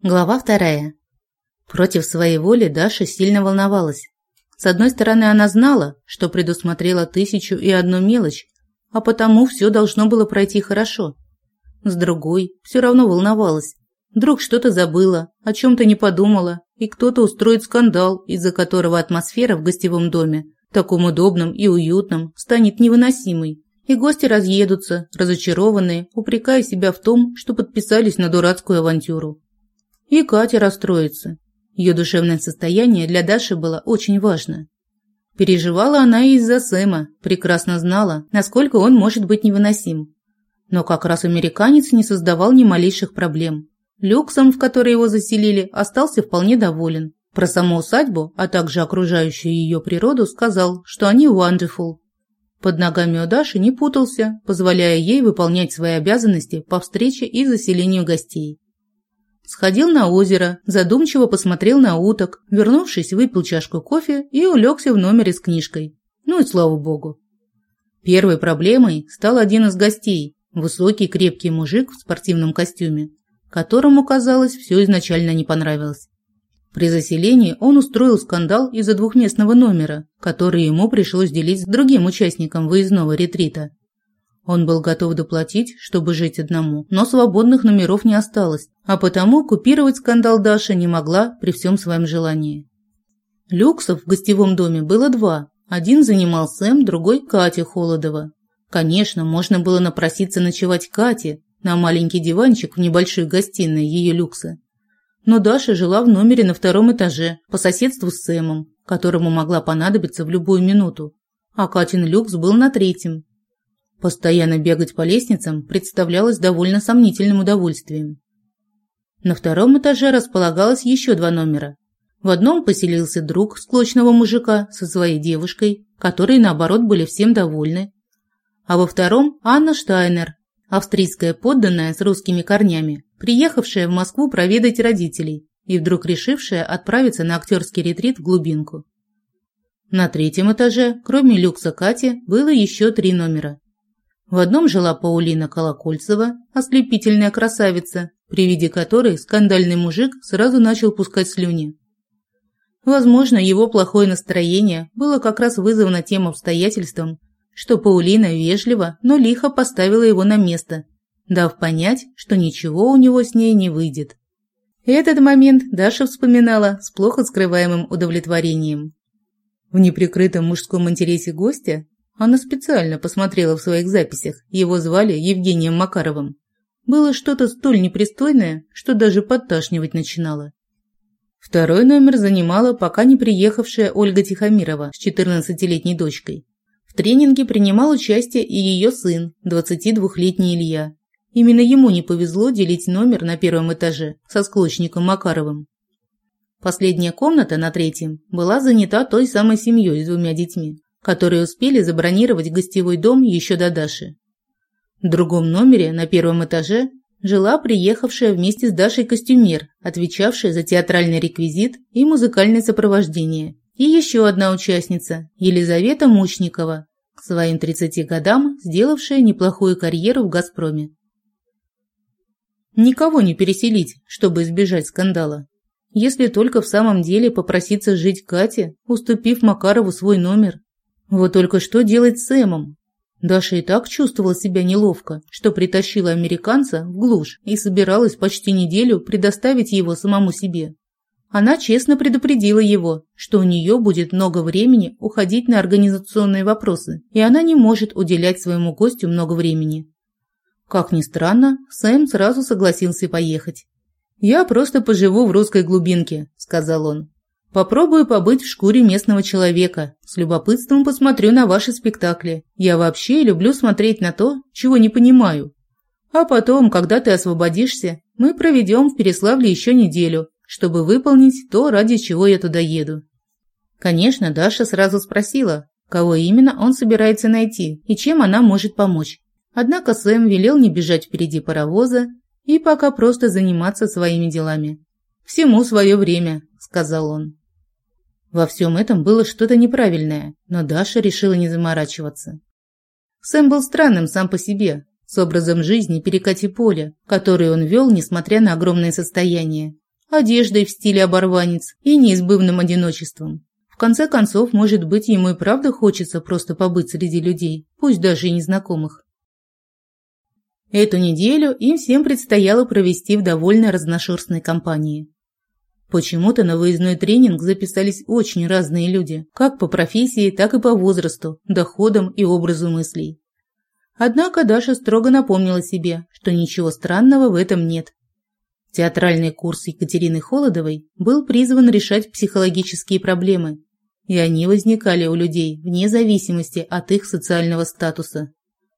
Глава вторая. Против своей воли Даша сильно волновалась. С одной стороны, она знала, что предусмотрела тысячу и одну мелочь, а потому все должно было пройти хорошо. С другой, все равно волновалась. Вдруг что-то забыла, о чем-то не подумала, и кто-то устроит скандал, из-за которого атмосфера в гостевом доме, таком удобном и уютном, станет невыносимой. И гости разъедутся, разочарованные, упрекая себя в том, что подписались на дурацкую авантюру. И Катя расстроится. Ее душевное состояние для Даши было очень важно. Переживала она из-за Сэма, прекрасно знала, насколько он может быть невыносим. Но как раз американец не создавал ни малейших проблем. Люксом, в который его заселили, остался вполне доволен. Про саму усадьбу, а также окружающую ее природу, сказал, что они wonderful. Под ногами у Даши не путался, позволяя ей выполнять свои обязанности по встрече и заселению гостей. Сходил на озеро, задумчиво посмотрел на уток, вернувшись, выпил чашку кофе и улегся в номере с книжкой. Ну и слава богу. Первой проблемой стал один из гостей, высокий крепкий мужик в спортивном костюме, которому, казалось, все изначально не понравилось. При заселении он устроил скандал из-за двухместного номера, который ему пришлось делить с другим участником выездного ретрита. Он был готов доплатить, чтобы жить одному, но свободных номеров не осталось, а потому купировать скандал Даша не могла при всем своем желании. Люксов в гостевом доме было два. Один занимал Сэм, другой – Катя Холодова. Конечно, можно было напроситься ночевать Кате на маленький диванчик в небольшой гостиной ее люкса. Но Даша жила в номере на втором этаже, по соседству с Сэмом, которому могла понадобиться в любую минуту. А Катин люкс был на третьем, Постоянно бегать по лестницам представлялось довольно сомнительным удовольствием. На втором этаже располагалось еще два номера. В одном поселился друг склочного мужика со своей девушкой, которые, наоборот, были всем довольны. А во втором – Анна Штайнер, австрийская подданная с русскими корнями, приехавшая в Москву проведать родителей и вдруг решившая отправиться на актерский ретрит в глубинку. На третьем этаже, кроме люкса Кати, было еще три номера. В одном жила Паулина Колокольцева, ослепительная красавица, при виде которой скандальный мужик сразу начал пускать слюни. Возможно, его плохое настроение было как раз вызвано тем обстоятельством, что Паулина вежливо, но лихо поставила его на место, дав понять, что ничего у него с ней не выйдет. Этот момент Даша вспоминала с плохо скрываемым удовлетворением. В неприкрытом мужском интересе гостя она специально посмотрела в своих записях. Его звали Евгением Макаровым. Было что-то столь непристойное, что даже подташнивать начинало. Второй номер занимала пока не приехавшая Ольга Тихомирова с 14-летней дочкой. В тренинге принимал участие и ее сын, 22-летний Илья. Именно ему не повезло делить номер на первом этаже со склочником Макаровым. Последняя комната на третьем была занята той самой семьей с двумя детьми которые успели забронировать гостевой дом еще до Даши. В другом номере на первом этаже жила приехавшая вместе с Дашей костюмер, отвечавшая за театральный реквизит и музыкальное сопровождение, и еще одна участница, Елизавета Мучникова, к своим 30 годам сделавшая неплохую карьеру в «Газпроме». Никого не переселить, чтобы избежать скандала. Если только в самом деле попроситься жить Кате, уступив Макарову свой номер, вот только что делать с Сэмом? Даша и так чувствовала себя неловко, что притащила американца в глушь и собиралась почти неделю предоставить его самому себе. Она честно предупредила его, что у нее будет много времени уходить на организационные вопросы, и она не может уделять своему гостю много времени. Как ни странно, Сэм сразу согласился поехать. «Я просто поживу в русской глубинке», – сказал он. Попробую побыть в шкуре местного человека. С любопытством посмотрю на ваши спектакли. Я вообще люблю смотреть на то, чего не понимаю. А потом, когда ты освободишься, мы проведем в Переславле еще неделю, чтобы выполнить то, ради чего я туда еду». Конечно, Даша сразу спросила, кого именно он собирается найти и чем она может помочь. Однако Сэм велел не бежать впереди паровоза и пока просто заниматься своими делами. «Всему свое время», – сказал он. Во всем этом было что-то неправильное, но Даша решила не заморачиваться. Сэм был странным сам по себе, с образом жизни перекати поля, который он вел, несмотря на огромное состояние. одеждой в стиле оборванец и неизбывным одиночеством. В конце концов, может быть, ему и правда хочется просто побыть среди людей, пусть даже и незнакомых. Эту неделю им всем предстояло провести в довольно разношерстной компании. Почему-то на выездной тренинг записались очень разные люди, как по профессии, так и по возрасту, доходам и образу мыслей. Однако Даша строго напомнила себе, что ничего странного в этом нет. Театральный курс Екатерины Холодовой был призван решать психологические проблемы, и они возникали у людей вне зависимости от их социального статуса.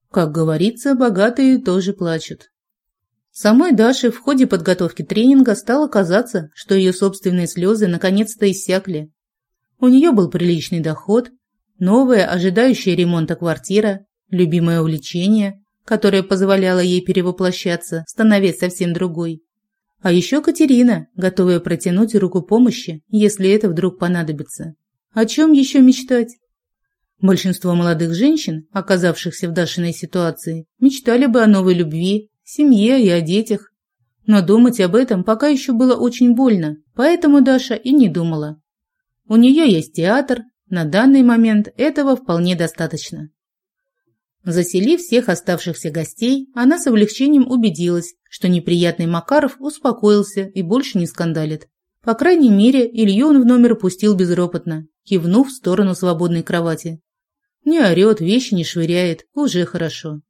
Как говорится, богатые тоже плачут. Самой Даше в ходе подготовки тренинга стало казаться, что ее собственные слезы наконец-то иссякли. У нее был приличный доход, новая, ожидающая ремонта квартира, любимое увлечение, которое позволяло ей перевоплощаться, становясь совсем другой. А еще Катерина, готовая протянуть руку помощи, если это вдруг понадобится. О чем еще мечтать? Большинство молодых женщин, оказавшихся в Дашиной ситуации, мечтали бы о новой любви, семье и о детях. Но думать об этом пока еще было очень больно, поэтому Даша и не думала. У нее есть театр, на данный момент этого вполне достаточно. Заселив всех оставшихся гостей, она с облегчением убедилась, что неприятный Макаров успокоился и больше не скандалит. По крайней мере, Илью он в номер пустил безропотно, кивнув в сторону свободной кровати. Не орет, вещи не швыряет, уже хорошо.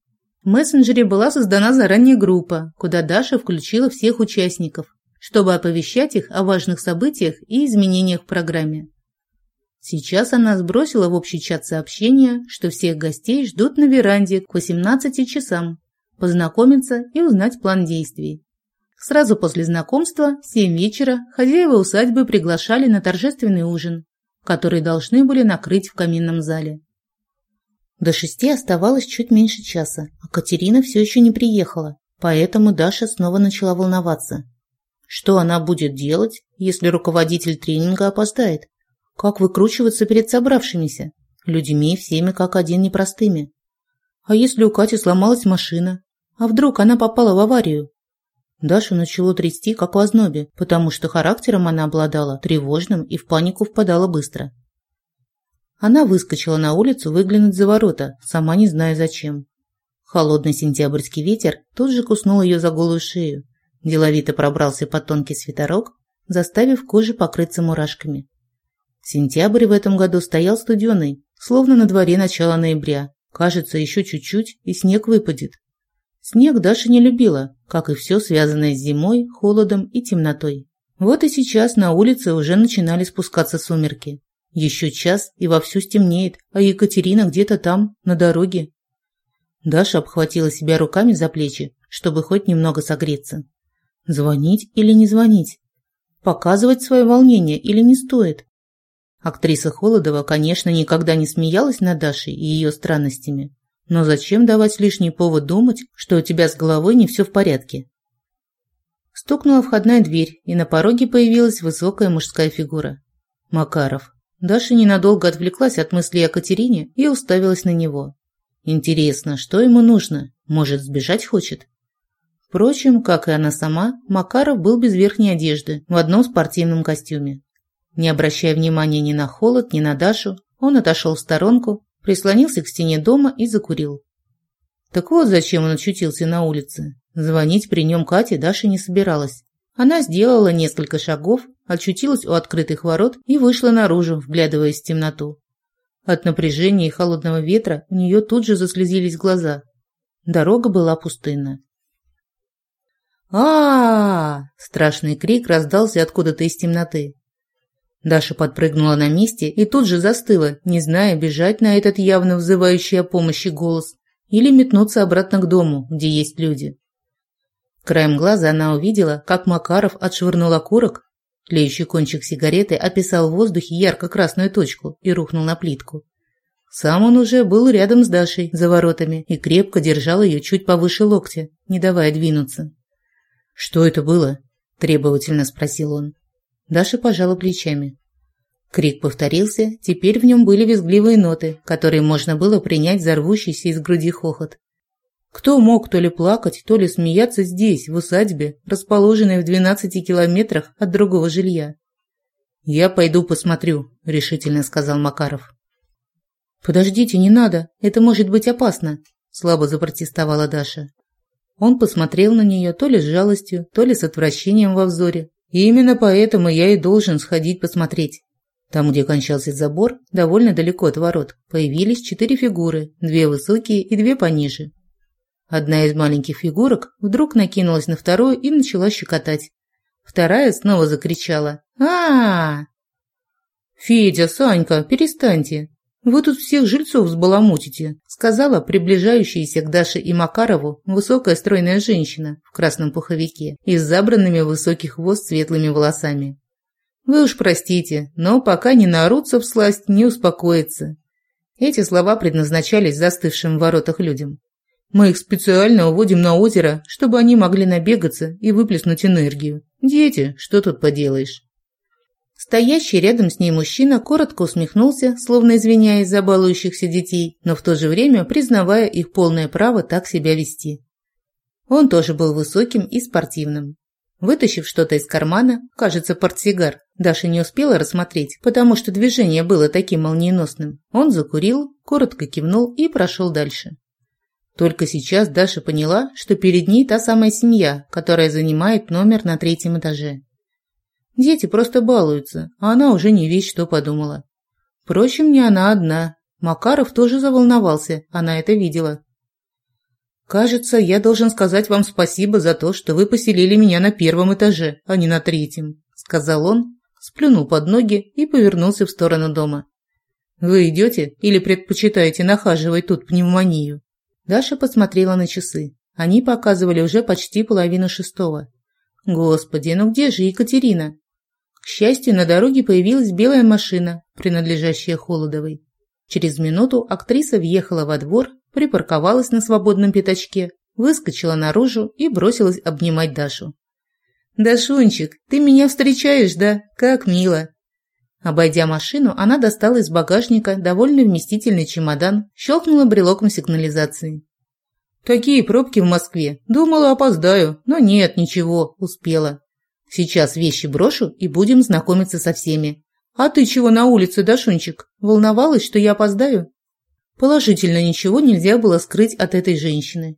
Мессенджере была создана заранее группа, куда Даша включила всех участников, чтобы оповещать их о важных событиях и изменениях в программе. Сейчас она сбросила в общий чат сообщение, что всех гостей ждут на веранде к 18 часам, познакомиться и узнать план действий. Сразу после знакомства, в 7 вечера, хозяева усадьбы приглашали на торжественный ужин, который должны были накрыть в каминном зале. До шести оставалось чуть меньше часа, а Катерина все еще не приехала, поэтому Даша снова начала волноваться. Что она будет делать, если руководитель тренинга опоздает? Как выкручиваться перед собравшимися? Людьми всеми как один непростыми. А если у Кати сломалась машина? А вдруг она попала в аварию? Дашу начало трясти, как в ознобе, потому что характером она обладала тревожным и в панику впадала быстро. Она выскочила на улицу выглянуть за ворота, сама не зная зачем. Холодный сентябрьский ветер тут же куснул ее за голую шею. Деловито пробрался под тонкий свитерок, заставив кожу покрыться мурашками. Сентябрь в этом году стоял студеный, словно на дворе начало ноября. Кажется, еще чуть-чуть, и снег выпадет. Снег Даша не любила, как и все связанное с зимой, холодом и темнотой. Вот и сейчас на улице уже начинали спускаться сумерки. Еще час и вовсю стемнеет, а Екатерина где-то там, на дороге. Даша обхватила себя руками за плечи, чтобы хоть немного согреться. Звонить или не звонить? Показывать свое волнение или не стоит? Актриса Холодова, конечно, никогда не смеялась над Дашей и ее странностями. Но зачем давать лишний повод думать, что у тебя с головой не все в порядке? Стукнула входная дверь, и на пороге появилась высокая мужская фигура. Макаров. Даша ненадолго отвлеклась от мыслей о Катерине и уставилась на него. Интересно, что ему нужно? Может, сбежать хочет? Впрочем, как и она сама, Макаров был без верхней одежды, в одном спортивном костюме. Не обращая внимания ни на холод, ни на Дашу, он отошел в сторонку, прислонился к стене дома и закурил. Так вот зачем он очутился на улице. Звонить при нем Кате Даша не собиралась. Она сделала несколько шагов, очутилась у открытых ворот и вышла наружу, вглядываясь в темноту. От напряжения и холодного ветра у нее тут же заслезились глаза. Дорога была пустынна. а, -а, Страшный крик раздался откуда-то из темноты. Даша подпрыгнула на месте и тут же застыла, не зная, бежать на этот явно взывающий о помощи голос или метнуться обратно к дому, где есть люди. Краем глаза она увидела, как Макаров отшвырнул окурок, тлеющий кончик сигареты описал в воздухе ярко-красную точку и рухнул на плитку. Сам он уже был рядом с Дашей за воротами и крепко держал ее чуть повыше локтя, не давая двинуться. «Что это было?» – требовательно спросил он. Даша пожала плечами. Крик повторился, теперь в нем были визгливые ноты, которые можно было принять за рвущийся из груди хохот. Кто мог то ли плакать, то ли смеяться здесь, в усадьбе, расположенной в 12 километрах от другого жилья? «Я пойду посмотрю», – решительно сказал Макаров. «Подождите, не надо, это может быть опасно», – слабо запротестовала Даша. Он посмотрел на нее то ли с жалостью, то ли с отвращением во взоре. И именно поэтому я и должен сходить посмотреть. Там, где кончался забор, довольно далеко от ворот, появились четыре фигуры, две высокие и две пониже. Одна из маленьких фигурок вдруг накинулась на вторую и начала щекотать. Вторая снова закричала а, -а, -а «Федя, Санька, перестаньте! Вы тут всех жильцов взбаламутите», сказала приближающаяся к Даше и Макарову высокая стройная женщина в красном пуховике и с забранными в высокий хвост светлыми волосами. «Вы уж простите, но пока не наорутся в сласть, не успокоится». Эти слова предназначались застывшим в воротах людям. Мы их специально уводим на озеро, чтобы они могли набегаться и выплеснуть энергию. Дети, что тут поделаешь?» Стоящий рядом с ней мужчина коротко усмехнулся, словно извиняясь за балующихся детей, но в то же время признавая их полное право так себя вести. Он тоже был высоким и спортивным. Вытащив что-то из кармана, кажется, портсигар, Даша не успела рассмотреть, потому что движение было таким молниеносным. Он закурил, коротко кивнул и прошел дальше. Только сейчас Даша поняла, что перед ней та самая семья, которая занимает номер на третьем этаже. Дети просто балуются, а она уже не весь что подумала. Впрочем, не она одна. Макаров тоже заволновался, она это видела. «Кажется, я должен сказать вам спасибо за то, что вы поселили меня на первом этаже, а не на третьем», сказал он, сплюнул под ноги и повернулся в сторону дома. «Вы идете или предпочитаете нахаживать тут пневмонию?» Даша посмотрела на часы. Они показывали уже почти половину шестого. Господи, ну где же Екатерина? К счастью, на дороге появилась белая машина, принадлежащая Холодовой. Через минуту актриса въехала во двор, припарковалась на свободном пятачке, выскочила наружу и бросилась обнимать Дашу. «Дашунчик, ты меня встречаешь, да? Как мило!» Обойдя машину, она достала из багажника довольно вместительный чемодан, щелкнула брелоком сигнализации. «Такие пробки в Москве. Думала, опоздаю, но нет, ничего, успела. Сейчас вещи брошу и будем знакомиться со всеми. А ты чего на улице, Дашунчик? Волновалась, что я опоздаю?» Положительно ничего нельзя было скрыть от этой женщины.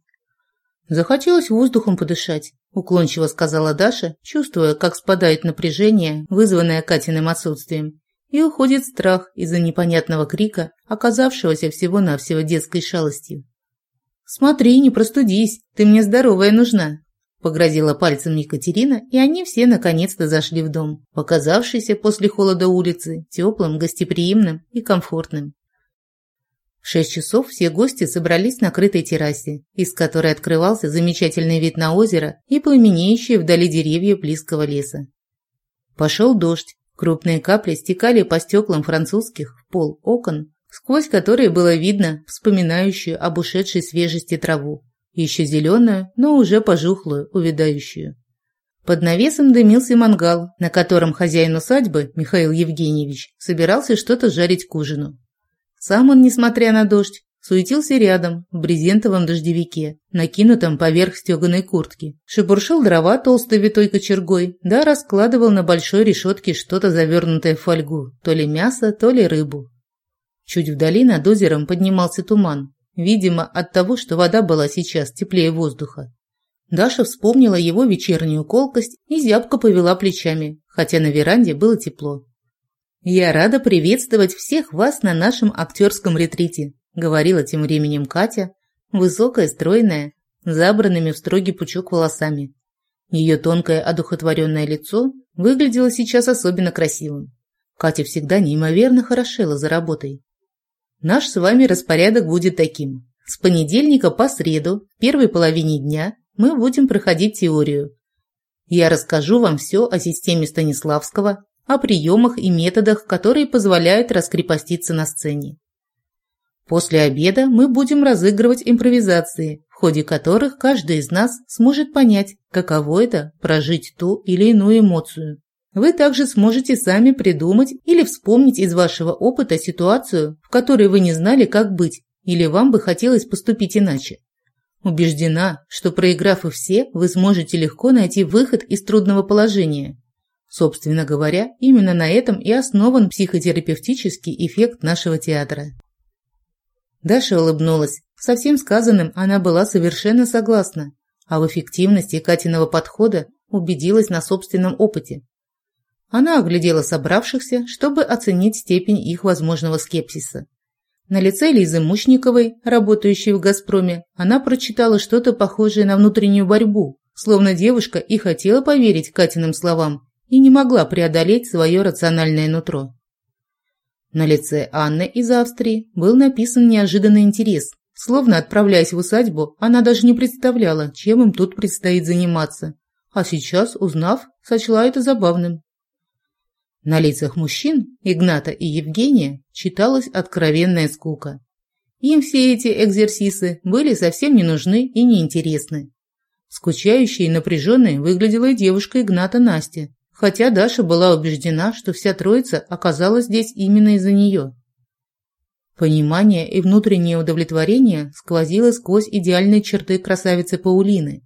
Захотелось воздухом подышать уклончиво сказала Даша, чувствуя, как спадает напряжение, вызванное Катиным отсутствием, и уходит страх из-за непонятного крика, оказавшегося всего-навсего детской шалостью. «Смотри, не простудись, ты мне здоровая нужна», погрозила пальцем Екатерина, и они все наконец-то зашли в дом, показавшийся после холода улицы теплым, гостеприимным и комфортным. В шесть часов все гости собрались на крытой террасе, из которой открывался замечательный вид на озеро и пламенеющие вдали деревья близкого леса. Пошел дождь, крупные капли стекали по стеклам французских в пол окон, сквозь которые было видно вспоминающую об ушедшей свежести траву, еще зеленую, но уже пожухлую, увядающую. Под навесом дымился мангал, на котором хозяин усадьбы, Михаил Евгеньевич, собирался что-то жарить к ужину. Сам он, несмотря на дождь, суетился рядом, в брезентовом дождевике, накинутом поверх стеганой куртки. Шебуршил дрова толстой витой кочергой, да раскладывал на большой решетке что-то завернутое в фольгу, то ли мясо, то ли рыбу. Чуть вдали над озером поднимался туман, видимо, от того, что вода была сейчас теплее воздуха. Даша вспомнила его вечернюю колкость и зябко повела плечами, хотя на веранде было тепло. «Я рада приветствовать всех вас на нашем актерском ретрите», говорила тем временем Катя, высокая, стройная, забранными в строгий пучок волосами. Ее тонкое одухотворенное лицо выглядело сейчас особенно красивым. Катя всегда неимоверно хорошела за работой. Наш с вами распорядок будет таким. С понедельника по среду, в первой половине дня, мы будем проходить теорию. Я расскажу вам все о системе Станиславского, о приемах и методах, которые позволяют раскрепоститься на сцене. После обеда мы будем разыгрывать импровизации, в ходе которых каждый из нас сможет понять, каково это – прожить ту или иную эмоцию. Вы также сможете сами придумать или вспомнить из вашего опыта ситуацию, в которой вы не знали, как быть, или вам бы хотелось поступить иначе. Убеждена, что проиграв и все, вы сможете легко найти выход из трудного положения. Собственно говоря, именно на этом и основан психотерапевтический эффект нашего театра. Даша улыбнулась. Со всем сказанным она была совершенно согласна, а в эффективности Катиного подхода убедилась на собственном опыте. Она оглядела собравшихся, чтобы оценить степень их возможного скепсиса. На лице Лизы Мучниковой, работающей в «Газпроме», она прочитала что-то похожее на внутреннюю борьбу, словно девушка и хотела поверить Катиным словам, и не могла преодолеть свое рациональное нутро. На лице Анны из Австрии был написан неожиданный интерес. Словно отправляясь в усадьбу, она даже не представляла, чем им тут предстоит заниматься. А сейчас, узнав, сочла это забавным. На лицах мужчин, Игната и Евгения, читалась откровенная скука. Им все эти экзерсисы были совсем не нужны и неинтересны. Скучающей и напряженной выглядела и девушка Игната Настя, хотя Даша была убеждена, что вся троица оказалась здесь именно из-за нее. Понимание и внутреннее удовлетворение сквозило сквозь идеальные черты красавицы Паулины.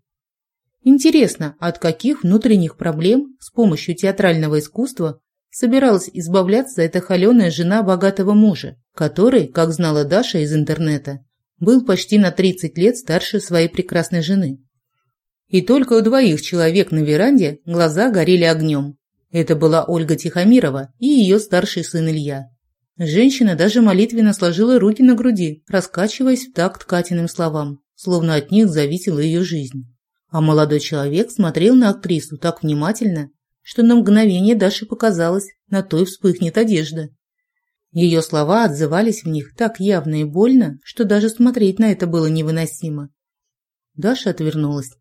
Интересно, от каких внутренних проблем с помощью театрального искусства собиралась избавляться эта холеная жена богатого мужа, который, как знала Даша из интернета, был почти на 30 лет старше своей прекрасной жены. И только у двоих человек на веранде глаза горели огнем. Это была Ольга Тихомирова и ее старший сын Илья. Женщина даже молитвенно сложила руки на груди, раскачиваясь в такт Катиным словам, словно от них зависела ее жизнь. А молодой человек смотрел на актрису так внимательно, что на мгновение Даше показалось, на той вспыхнет одежда. Ее слова отзывались в них так явно и больно, что даже смотреть на это было невыносимо. Даша отвернулась.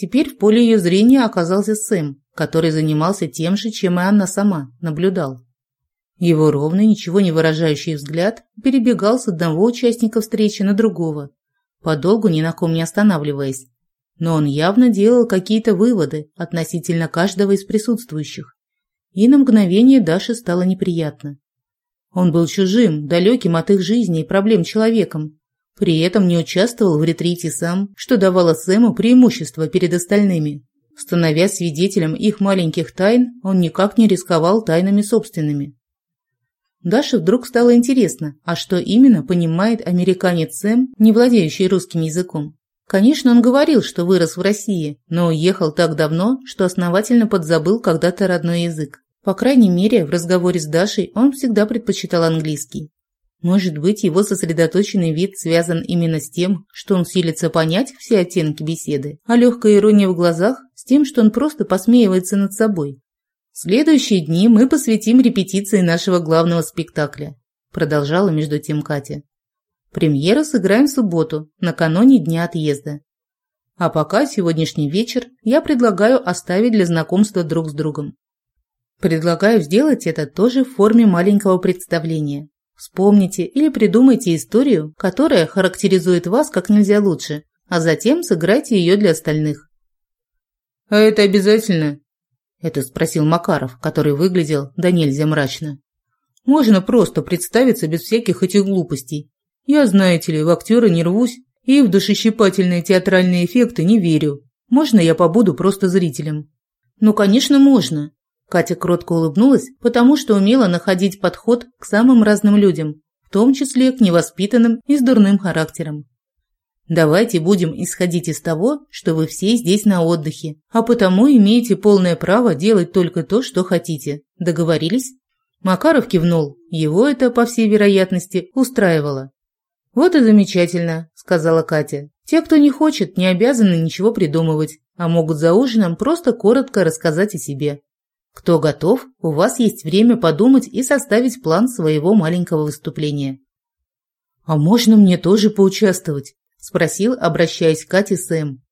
Теперь в поле ее зрения оказался Сэм, который занимался тем же, чем и Анна сама, наблюдал. Его ровный, ничего не выражающий взгляд перебегал с одного участника встречи на другого, подолгу ни на ком не останавливаясь, но он явно делал какие-то выводы относительно каждого из присутствующих. И на мгновение Даше стало неприятно. Он был чужим, далеким от их жизни и проблем человеком, при этом не участвовал в ретрите сам, что давало Сэму преимущество перед остальными. Становясь свидетелем их маленьких тайн, он никак не рисковал тайнами собственными. Даше вдруг стало интересно, а что именно понимает американец Сэм, не владеющий русским языком. Конечно, он говорил, что вырос в России, но уехал так давно, что основательно подзабыл когда-то родной язык. По крайней мере, в разговоре с Дашей он всегда предпочитал английский. Может быть, его сосредоточенный вид связан именно с тем, что он силится понять все оттенки беседы, а легкая ирония в глазах с тем, что он просто посмеивается над собой. Следующие дни мы посвятим репетиции нашего главного спектакля, продолжала между тем Катя. Премьеру сыграем в субботу, накануне дня отъезда. А пока сегодняшний вечер я предлагаю оставить для знакомства друг с другом. Предлагаю сделать это тоже в форме маленького представления. Вспомните или придумайте историю, которая характеризует вас как нельзя лучше, а затем сыграйте ее для остальных. «А это обязательно?» – это спросил Макаров, который выглядел да нельзя мрачно. «Можно просто представиться без всяких этих глупостей. Я, знаете ли, в актеры не рвусь и в душещипательные театральные эффекты не верю. Можно я побуду просто зрителем? Ну, конечно, можно. Катя кротко улыбнулась, потому что умела находить подход к самым разным людям, в том числе к невоспитанным и с дурным характером. Давайте будем исходить из того, что вы все здесь на отдыхе, а потому имеете полное право делать только то, что хотите. Договорились? Макаров кивнул. Его это, по всей вероятности, устраивало. «Вот и замечательно», – сказала Катя. «Те, кто не хочет, не обязаны ничего придумывать, а могут за ужином просто коротко рассказать о себе. Кто готов, у вас есть время подумать и составить план своего маленького выступления». «А можно мне тоже поучаствовать?» – спросил, обращаясь к Кате Сэм.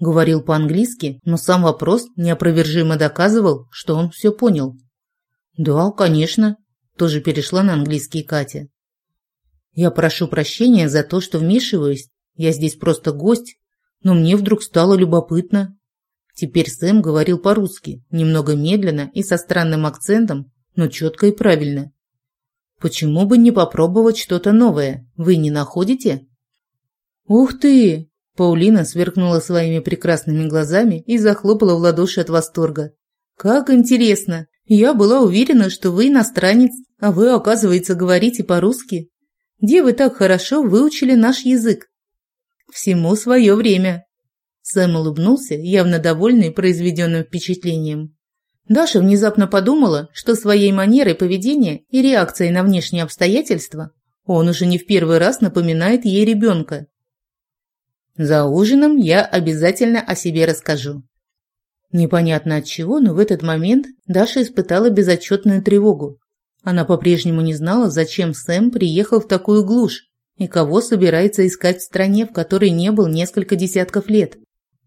Говорил по-английски, но сам вопрос неопровержимо доказывал, что он все понял. «Да, конечно», – тоже перешла на английский Катя. Я прошу прощения за то, что вмешиваюсь. Я здесь просто гость, но мне вдруг стало любопытно. Теперь Сэм говорил по-русски, немного медленно и со странным акцентом, но четко и правильно. Почему бы не попробовать что-то новое? Вы не находите? Ух ты! Паулина сверкнула своими прекрасными глазами и захлопала в ладоши от восторга. «Как интересно! Я была уверена, что вы иностранец, а вы, оказывается, говорите по-русски. Где вы так хорошо выучили наш язык?» «Всему свое время!» Сэм улыбнулся, явно довольный произведенным впечатлением. Даша внезапно подумала, что своей манерой поведения и реакцией на внешние обстоятельства он уже не в первый раз напоминает ей ребенка. «За ужином я обязательно о себе расскажу». Непонятно от чего, но в этот момент Даша испытала безотчетную тревогу. Она по-прежнему не знала, зачем Сэм приехал в такую глушь и кого собирается искать в стране, в которой не был несколько десятков лет.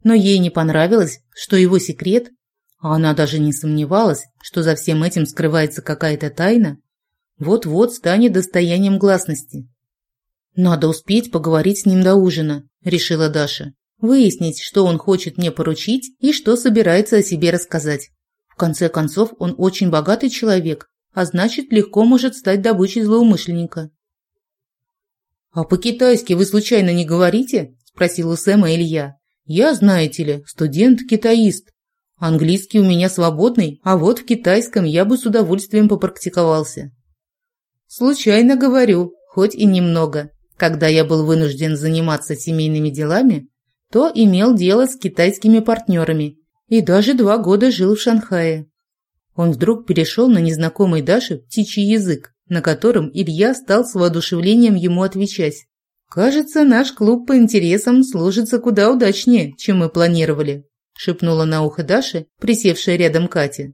Но ей не понравилось, что его секрет а она даже не сомневалась, что за всем этим скрывается какая-то тайна, вот-вот станет достоянием гласности. «Надо успеть поговорить с ним до ужина», – решила Даша. «Выяснить, что он хочет мне поручить и что собирается о себе рассказать. В конце концов, он очень богатый человек, а значит, легко может стать добычей злоумышленника». «А по-китайски вы случайно не говорите?» – спросил у Сэма Илья. «Я, знаете ли, студент-китаист, Английский у меня свободный, а вот в китайском я бы с удовольствием попрактиковался. Случайно говорю, хоть и немного. Когда я был вынужден заниматься семейными делами, то имел дело с китайскими партнерами и даже два года жил в Шанхае. Он вдруг перешел на незнакомый Даше птичий язык, на котором Илья стал с воодушевлением ему отвечать. «Кажется, наш клуб по интересам сложится куда удачнее, чем мы планировали» шепнула на ухо Даше, присевшая рядом Катя.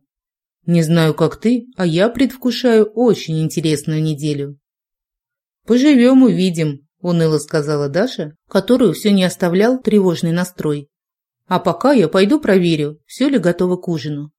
Не знаю, как ты, а я предвкушаю очень интересную неделю. Поживем, увидим, уныло сказала Даша, которую все не оставлял тревожный настрой. А пока я пойду проверю, все ли готово к ужину.